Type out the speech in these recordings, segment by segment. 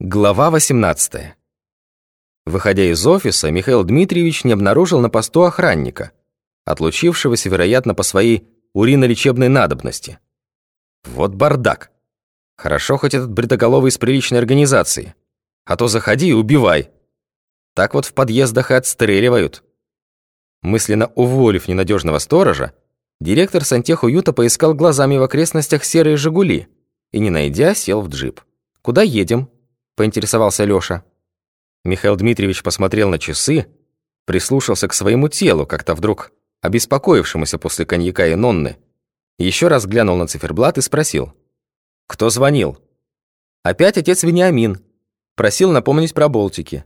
Глава 18. Выходя из офиса, Михаил Дмитриевич не обнаружил на посту охранника, отлучившегося, вероятно, по своей уринолечебной надобности. Вот бардак. Хорошо хоть этот бритоголовый из приличной организации. А то заходи и убивай. Так вот в подъездах и отстреливают. Мысленно уволив ненадежного сторожа, директор сантехуюта поискал глазами в окрестностях серые «Жигули» и, не найдя, сел в джип. «Куда едем?» Поинтересовался Лёша. Михаил Дмитриевич посмотрел на часы, прислушался к своему телу, как-то вдруг обеспокоившемуся после коньяка и нонны, еще раз глянул на циферблат и спросил. «Кто звонил?» «Опять отец Вениамин. Просил напомнить про болтики».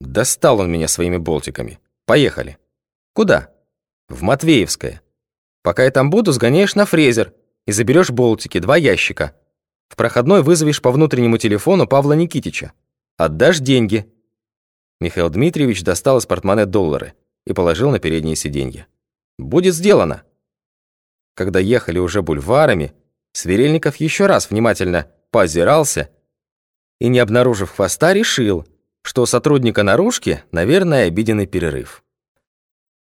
«Достал он меня своими болтиками. Поехали». «Куда?» «В Матвеевское. Пока я там буду, сгоняешь на фрезер и заберешь болтики, два ящика. В проходной вызовешь по внутреннему телефону Павла Никитича. Отдашь деньги». Михаил Дмитриевич достал из портмоне доллары и положил на переднее сиденье. «Будет сделано». Когда ехали уже бульварами, Сверельников еще раз внимательно поозирался и, не обнаружив хвоста, решил, что у сотрудника наружки, наверное, обиденный перерыв.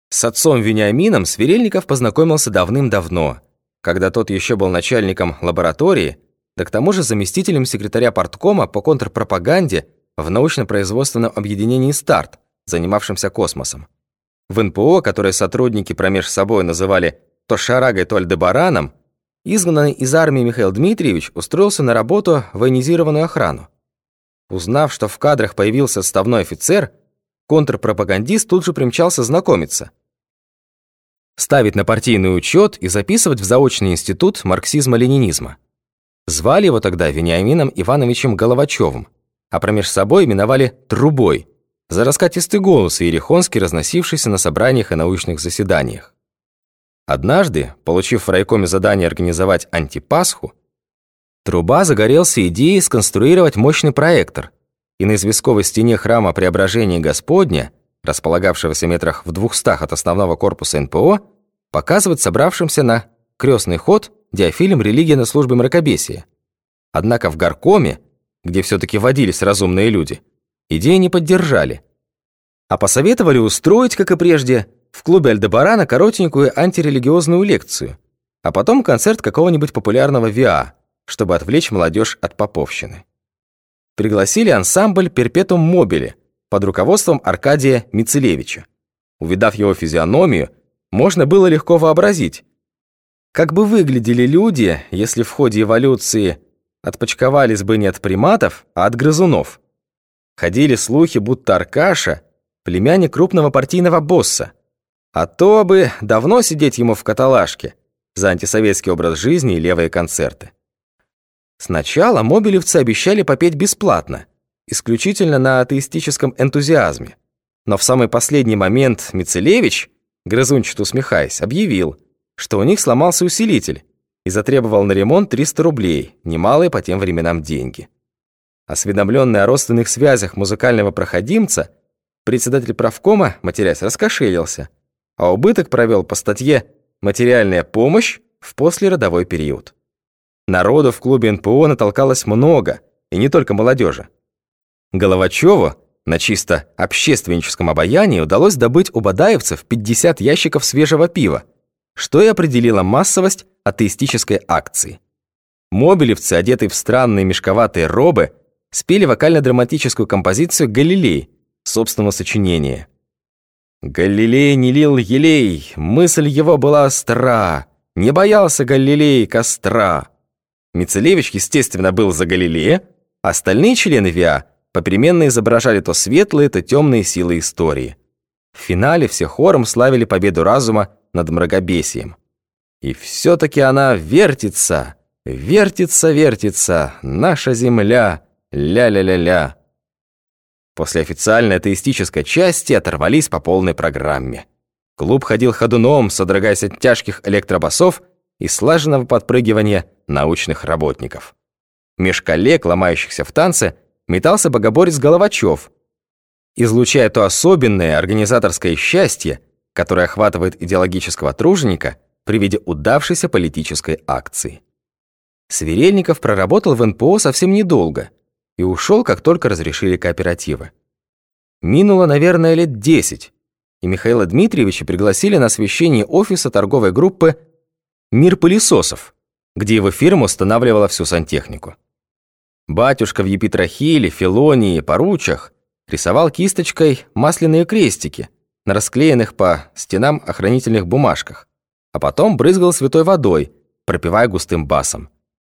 С отцом Вениамином Сверельников познакомился давным-давно, когда тот еще был начальником лаборатории да к тому же заместителем секретаря парткома по контрпропаганде в научно-производственном объединении «Старт», занимавшемся космосом. В НПО, которое сотрудники промеж собой называли то Шарагой, то Альдебараном, изгнанный из армии Михаил Дмитриевич устроился на работу в военизированную охрану. Узнав, что в кадрах появился отставной офицер, контрпропагандист тут же примчался знакомиться. Ставить на партийный учет и записывать в заочный институт марксизма-ленинизма. Звали его тогда Вениамином Ивановичем Головачевым, а промеж собой именовали «трубой» за раскатистый голос иерихонский, разносившийся на собраниях и научных заседаниях. Однажды, получив в райкоме задание организовать антипасху, Труба загорелся идеей сконструировать мощный проектор и на известковой стене храма Преображения Господня, располагавшегося метрах в двухстах от основного корпуса НПО, показывать собравшимся на крестный ход диафилем религия на службе мракобесия. Однако в горкоме, где все-таки водились разумные люди, идеи не поддержали. А посоветовали устроить, как и прежде, в клубе Альдебарана коротенькую антирелигиозную лекцию, а потом концерт какого-нибудь популярного ВИА, чтобы отвлечь молодежь от поповщины. Пригласили ансамбль «Перпетум мобили» под руководством Аркадия Мицелевича. Увидав его физиономию, можно было легко вообразить, как бы выглядели люди, если в ходе эволюции отпочковались бы не от приматов, а от грызунов? Ходили слухи, будто Аркаша – племянник крупного партийного босса. А то бы давно сидеть ему в каталажке за антисоветский образ жизни и левые концерты. Сначала мобилевцы обещали попеть бесплатно, исключительно на атеистическом энтузиазме. Но в самый последний момент Мицелевич, грызунчато усмехаясь, объявил – что у них сломался усилитель и затребовал на ремонт 300 рублей, немалые по тем временам деньги. Осведомленный о родственных связях музыкального проходимца, председатель правкома, матерясь, раскошелился, а убыток провел по статье «Материальная помощь в послеродовой период». Народу в клубе НПО натолкалось много, и не только молодежи. Головачеву на чисто общественническом обаянии удалось добыть у бадаевцев 50 ящиков свежего пива, что и определило массовость атеистической акции. Мобилевцы, одетые в странные мешковатые робы, спели вокально-драматическую композицию «Галилей» собственного сочинения. «Галилей не лил елей, мысль его была остра, не боялся Галилей костра». Мицелевич, естественно, был за Галилея, остальные члены ВИА попеременно изображали то светлые, то темные силы истории. В финале все хором славили победу разума над мракобесием. И все-таки она вертится, вертится, вертится, наша земля, ля-ля-ля-ля. После официальной атеистической части оторвались по полной программе. Клуб ходил ходуном, содрогаясь от тяжких электробасов и слаженного подпрыгивания научных работников. Меж коллег, ломающихся в танце, метался богоборец Головачев, излучая то особенное организаторское счастье, который охватывает идеологического труженика при виде удавшейся политической акции. Сверельников проработал в НПО совсем недолго и ушел, как только разрешили кооперативы. Минуло, наверное, лет десять, и Михаила Дмитриевича пригласили на освещение офиса торговой группы «Мир пылесосов», где его фирма устанавливала всю сантехнику. Батюшка в епитрахиле, филонии, поручах рисовал кисточкой масляные крестики на расклеенных по стенам охранительных бумажках, а потом брызгал святой водой, пропивая густым басом.